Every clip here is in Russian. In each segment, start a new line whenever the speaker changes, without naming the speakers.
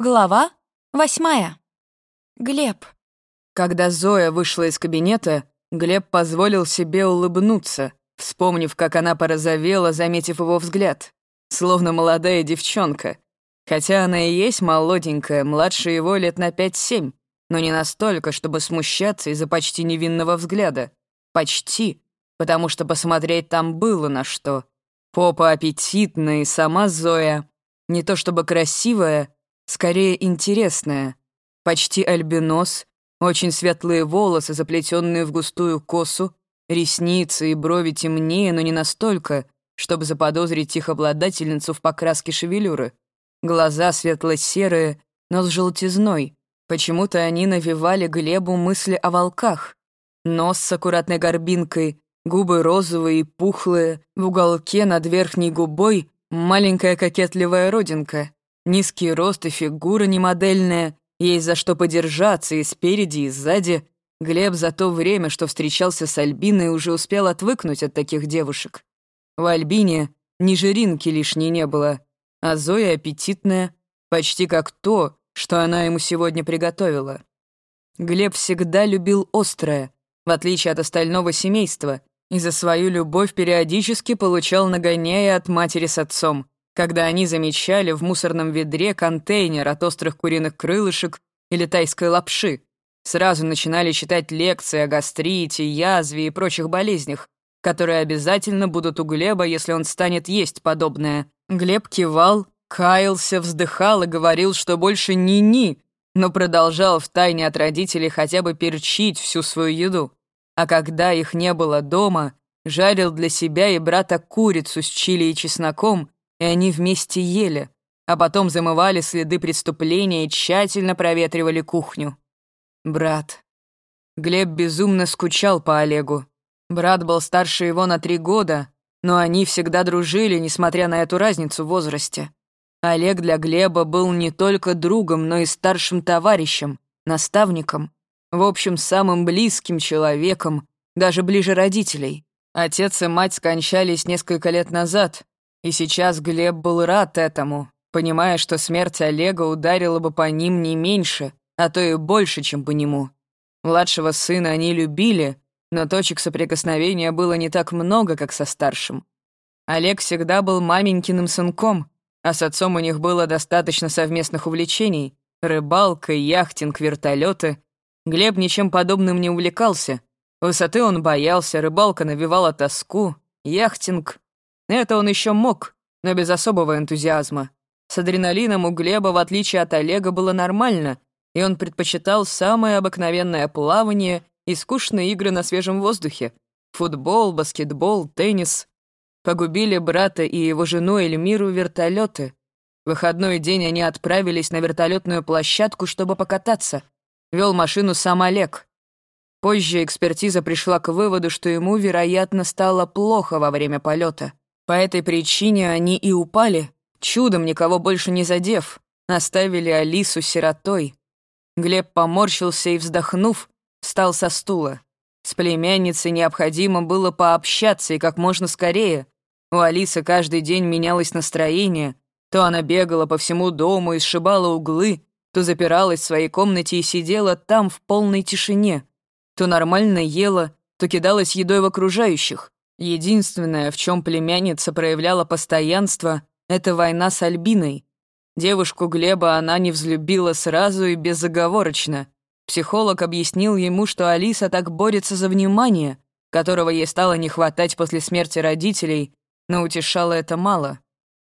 Глава восьмая. Глеб.
Когда Зоя вышла из кабинета, Глеб позволил себе улыбнуться, вспомнив, как она порозовела, заметив его взгляд. Словно молодая девчонка. Хотя она и есть молоденькая, младше его лет на пять-семь, но не настолько, чтобы смущаться из-за почти невинного взгляда. Почти, потому что посмотреть там было на что. Попа аппетитная и сама Зоя. Не то чтобы красивая, скорее интересная. Почти альбинос, очень светлые волосы, заплетенные в густую косу, ресницы и брови темнее, но не настолько, чтобы заподозрить их обладательницу в покраске шевелюры. Глаза светло-серые, но с желтизной. Почему-то они навевали Глебу мысли о волках. Нос с аккуратной горбинкой, губы розовые и пухлые, в уголке над верхней губой маленькая кокетливая родинка. Низкий рост и фигура немодельная, есть за что подержаться и спереди, и сзади. Глеб за то время, что встречался с Альбиной, уже успел отвыкнуть от таких девушек. В Альбине ни жиринки лишней не было, а Зоя аппетитная, почти как то, что она ему сегодня приготовила. Глеб всегда любил острое, в отличие от остального семейства, и за свою любовь периодически получал нагоняя от матери с отцом — когда они замечали в мусорном ведре контейнер от острых куриных крылышек или тайской лапши. Сразу начинали читать лекции о гастрите, язве и прочих болезнях, которые обязательно будут у Глеба, если он станет есть подобное. Глеб кивал, каялся, вздыхал и говорил, что больше ни-ни, но продолжал втайне от родителей хотя бы перчить всю свою еду. А когда их не было дома, жарил для себя и брата курицу с чили и чесноком и они вместе ели, а потом замывали следы преступления и тщательно проветривали кухню. Брат. Глеб безумно скучал по Олегу. Брат был старше его на три года, но они всегда дружили, несмотря на эту разницу в возрасте. Олег для Глеба был не только другом, но и старшим товарищем, наставником, в общем, самым близким человеком, даже ближе родителей. Отец и мать скончались несколько лет назад, и сейчас Глеб был рад этому, понимая, что смерть Олега ударила бы по ним не меньше, а то и больше, чем по нему. Младшего сына они любили, но точек соприкосновения было не так много, как со старшим. Олег всегда был маменькиным сынком, а с отцом у них было достаточно совместных увлечений — рыбалка, яхтинг, вертолеты. Глеб ничем подобным не увлекался. Высоты он боялся, рыбалка навевала тоску, яхтинг это он еще мог, но без особого энтузиазма. С адреналином у Глеба, в отличие от Олега, было нормально, и он предпочитал самое обыкновенное плавание и скучные игры на свежем воздухе. Футбол, баскетбол, теннис. Погубили брата и его жену Эльмиру вертолеты. В выходной день они отправились на вертолетную площадку, чтобы покататься. Вел машину сам Олег. Позже экспертиза пришла к выводу, что ему, вероятно, стало плохо во время полета. По этой причине они и упали, чудом никого больше не задев, оставили Алису сиротой. Глеб поморщился и, вздохнув, встал со стула. С племянницей необходимо было пообщаться и как можно скорее. У Алисы каждый день менялось настроение. То она бегала по всему дому и сшибала углы, то запиралась в своей комнате и сидела там в полной тишине. То нормально ела, то кидалась едой в окружающих. Единственное, в чем племянница проявляла постоянство, это война с Альбиной. Девушку Глеба она не взлюбила сразу и безоговорочно. Психолог объяснил ему, что Алиса так борется за внимание, которого ей стало не хватать после смерти родителей, но утешало это мало.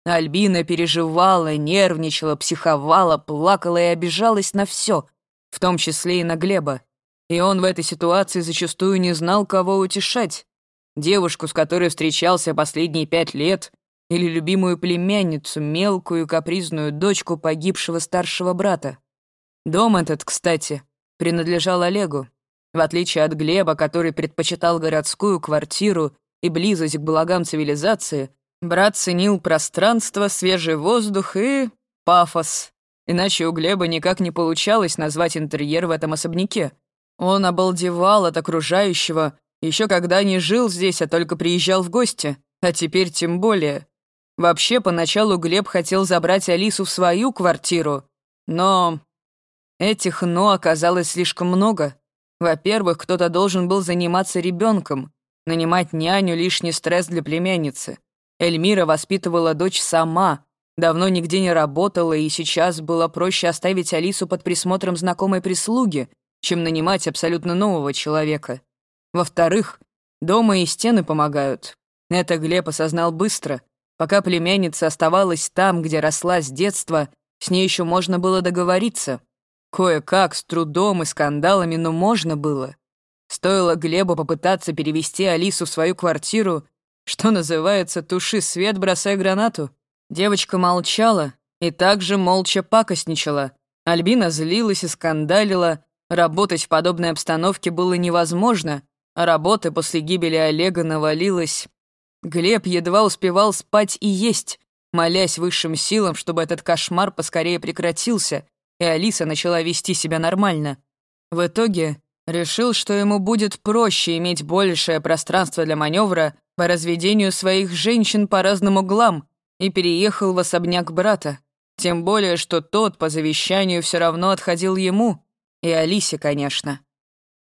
Альбина переживала, нервничала, психовала, плакала и обижалась на все, в том числе и на Глеба. И он в этой ситуации зачастую не знал, кого утешать девушку, с которой встречался последние пять лет, или любимую племянницу, мелкую капризную дочку погибшего старшего брата. Дом этот, кстати, принадлежал Олегу. В отличие от Глеба, который предпочитал городскую квартиру и близость к благам цивилизации, брат ценил пространство, свежий воздух и пафос. Иначе у Глеба никак не получалось назвать интерьер в этом особняке. Он обалдевал от окружающего, еще когда не жил здесь, а только приезжал в гости. А теперь тем более. Вообще, поначалу Глеб хотел забрать Алису в свою квартиру, Но этих «но» оказалось слишком много. Во-первых, кто-то должен был заниматься ребенком, нанимать няню — лишний стресс для племянницы. Эльмира воспитывала дочь сама, давно нигде не работала, и сейчас было проще оставить Алису под присмотром знакомой прислуги, чем нанимать абсолютно нового человека. Во-вторых, дома и стены помогают. Это Глеб осознал быстро. Пока племянница оставалась там, где росла с детства, с ней еще можно было договориться. Кое-как, с трудом и скандалами, но можно было. Стоило Глебу попытаться перевести Алису в свою квартиру, что называется, туши свет, бросай гранату. Девочка молчала и также молча пакостничала. Альбина злилась и скандалила. Работать в подобной обстановке было невозможно, а работы после гибели Олега навалилась. Глеб едва успевал спать и есть, молясь высшим силам, чтобы этот кошмар поскорее прекратился, и Алиса начала вести себя нормально. В итоге решил, что ему будет проще иметь большее пространство для маневра по разведению своих женщин по разным углам и переехал в особняк брата. Тем более, что тот по завещанию все равно отходил ему, и Алисе, конечно.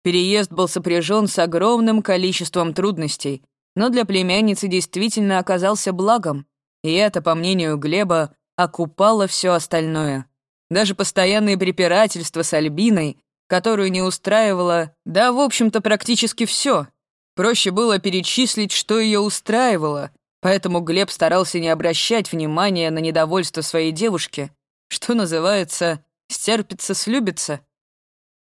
Переезд был сопряжен с огромным количеством трудностей, но для племянницы действительно оказался благом, и это, по мнению Глеба, окупало все остальное. Даже постоянные препирательства с Альбиной, которую не устраивало, да, в общем-то, практически все. Проще было перечислить, что ее устраивало, поэтому Глеб старался не обращать внимания на недовольство своей девушки, что называется «стерпится, слюбится».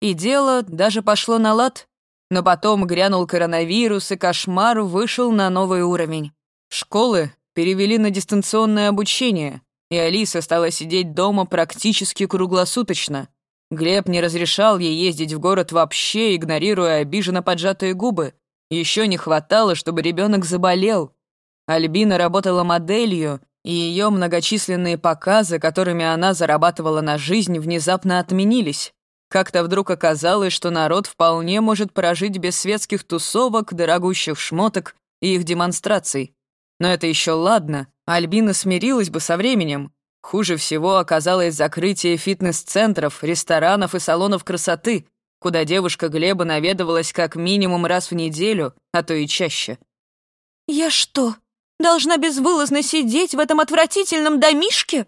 И дело даже пошло на лад. Но потом грянул коронавирус, и кошмар вышел на новый уровень. Школы перевели на дистанционное обучение, и Алиса стала сидеть дома практически круглосуточно. Глеб не разрешал ей ездить в город вообще, игнорируя обиженно поджатые губы. Еще не хватало, чтобы ребенок заболел. Альбина работала моделью, и ее многочисленные показы, которыми она зарабатывала на жизнь, внезапно отменились. Как-то вдруг оказалось, что народ вполне может прожить без светских тусовок, дорогущих шмоток и их демонстраций. Но это еще ладно, Альбина смирилась бы со временем. Хуже всего оказалось закрытие фитнес-центров, ресторанов и салонов красоты, куда девушка Глеба наведывалась как минимум раз в неделю, а то и чаще.
«Я что, должна безвылазно сидеть в этом отвратительном домишке?»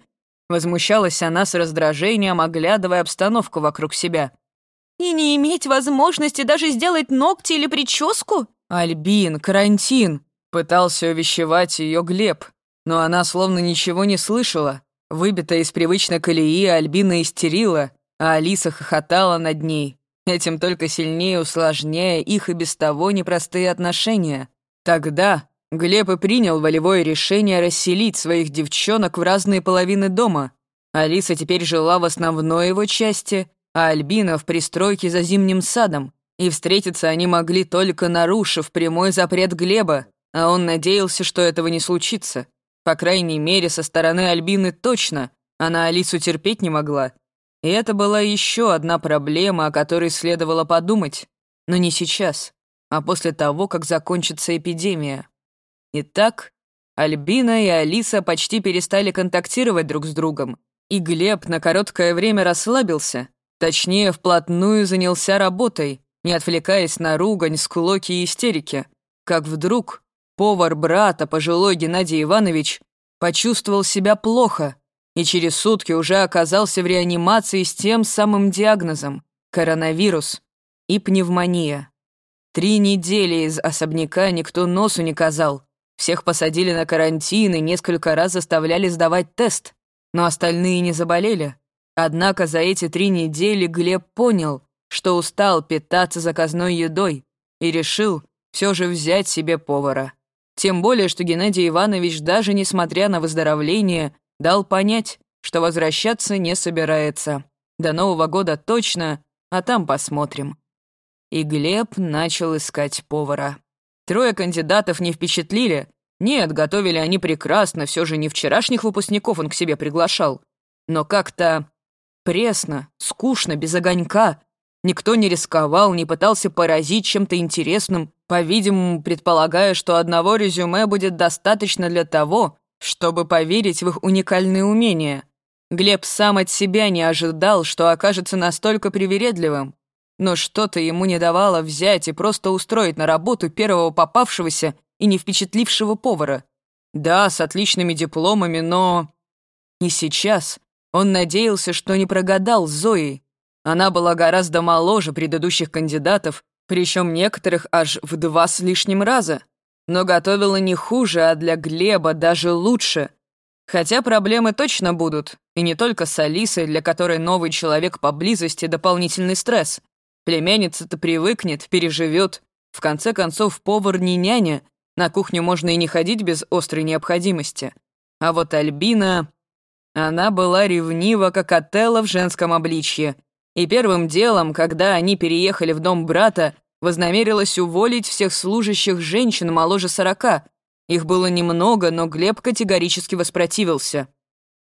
Возмущалась она с раздражением, оглядывая обстановку вокруг себя.
«И не иметь возможности даже сделать ногти или прическу?»
«Альбин, карантин!» Пытался увещевать ее Глеб, но она словно ничего не слышала. Выбитая из привычной колеи, Альбина истерила, а Алиса хохотала над ней, этим только сильнее усложняя их и без того непростые отношения. Тогда Глеб и принял волевое решение расселить своих девчонок в разные половины дома. Алиса теперь жила в основной его части, а Альбина в пристройке за зимним садом. И встретиться они могли только нарушив прямой запрет Глеба, а он надеялся, что этого не случится. По крайней мере, со стороны Альбины точно. Она Алису терпеть не могла. И это была еще одна проблема, о которой следовало подумать. Но не сейчас, а после того, как закончится эпидемия. Итак, Альбина и Алиса почти перестали контактировать друг с другом, и Глеб на короткое время расслабился, точнее, вплотную занялся работой, не отвлекаясь на ругань, склоки и истерики, как вдруг повар брата, пожилой Геннадий Иванович, почувствовал себя плохо и через сутки уже оказался в реанимации с тем самым диагнозом – коронавирус и пневмония. Три недели из особняка никто носу не казал – всех посадили на карантин и несколько раз заставляли сдавать тест, но остальные не заболели. Однако за эти три недели Глеб понял, что устал питаться заказной едой и решил все же взять себе повара. Тем более, что Геннадий Иванович, даже несмотря на выздоровление, дал понять, что возвращаться не собирается. До Нового года точно, а там посмотрим. И Глеб начал искать повара. Трое кандидатов не впечатлили. Нет, готовили они прекрасно, все же не вчерашних выпускников он к себе приглашал. Но как-то пресно, скучно, без огонька. Никто не рисковал, не пытался поразить чем-то интересным, по-видимому, предполагая, что одного резюме будет достаточно для того, чтобы поверить в их уникальные умения. Глеб сам от себя не ожидал, что окажется настолько привередливым. Но что-то ему не давало взять и просто устроить на работу первого попавшегося и не впечатлившего повара. Да, с отличными дипломами, но... И сейчас он надеялся, что не прогадал с Зоей. Она была гораздо моложе предыдущих кандидатов, причем некоторых аж в два с лишним раза. Но готовила не хуже, а для Глеба даже лучше. Хотя проблемы точно будут, и не только с Алисой, для которой новый человек поблизости — дополнительный стресс. Племянница-то привыкнет, переживет. В конце концов, повар не няня, на кухню можно и не ходить без острой необходимости. А вот Альбина... Она была ревнива, как Отелло в женском обличье. И первым делом, когда они переехали в дом брата, вознамерилась уволить всех служащих женщин моложе сорока. Их было немного, но Глеб категорически воспротивился.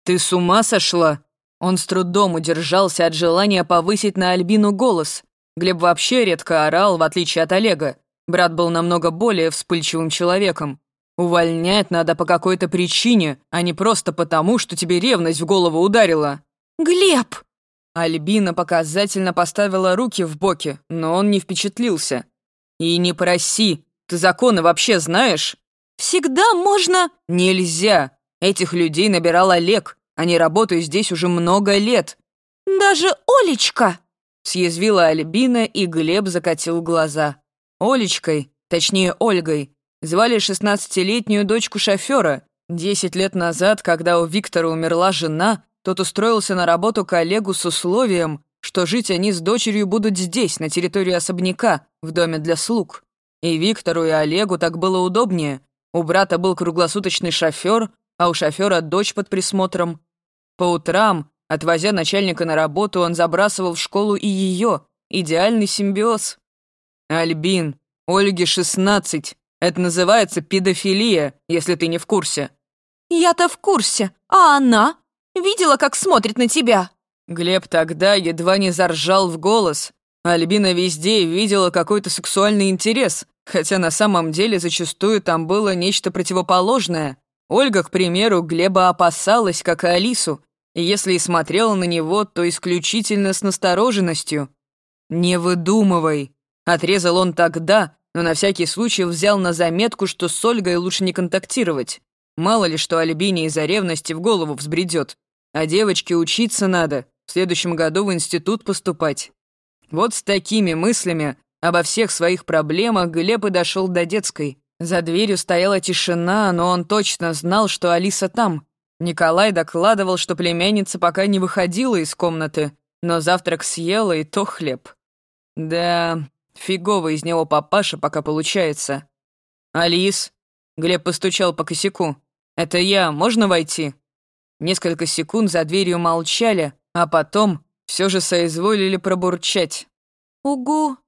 «Ты с ума сошла?» Он с трудом удержался от желания повысить на Альбину голос. Глеб вообще редко орал, в отличие от Олега. Брат был намного более вспыльчивым человеком. Увольнять надо по какой-то причине, а не просто потому, что тебе ревность в голову ударила.
«Глеб!»
Альбина показательно поставила руки в боки, но он не впечатлился. «И не проси, ты законы вообще знаешь?»
«Всегда можно...»
«Нельзя. Этих людей набирал Олег. Они работают здесь уже много лет».
«Даже Олечка!»
Съязвила Альбина, и Глеб закатил глаза. Олечкой, точнее Ольгой, Звали шестнадцатилетнюю дочку шофера. Десять лет назад, когда у Виктора умерла жена, тот устроился на работу коллегу с условием, что жить они с дочерью будут здесь, на территории особняка, в доме для слуг. И Виктору, и Олегу так было удобнее. У брата был круглосуточный шофер, а у шофера дочь под присмотром. По утрам, отвозя начальника на работу, он забрасывал в школу и ее. Идеальный симбиоз. «Альбин, Ольге шестнадцать. Это называется педофилия, если ты не в курсе».
«Я-то в курсе. А она? Видела, как смотрит на тебя?»
Глеб тогда едва не заржал в голос. Альбина везде видела какой-то сексуальный интерес, хотя на самом деле зачастую там было нечто противоположное. Ольга, к примеру, Глеба опасалась, как и Алису, если и смотрела на него, то исключительно с настороженностью. «Не выдумывай», — отрезал он тогда, но на всякий случай взял на заметку, что с Ольгой лучше не контактировать. Мало ли, что Альбине из-за ревности в голову взбредет. А девочке учиться надо, в следующем году в институт поступать. Вот с такими мыслями обо всех своих проблемах Глеб и дошел до детской. За дверью стояла тишина, но он точно знал, что Алиса там. Николай докладывал, что племянница пока не выходила из комнаты, но завтрак съела и то хлеб. Да, Фигово из него папаша пока получается. «Алис?» Глеб постучал по косяку. «Это я, можно войти?» Несколько секунд за дверью молчали, а потом все же соизволили пробурчать.
«Угу».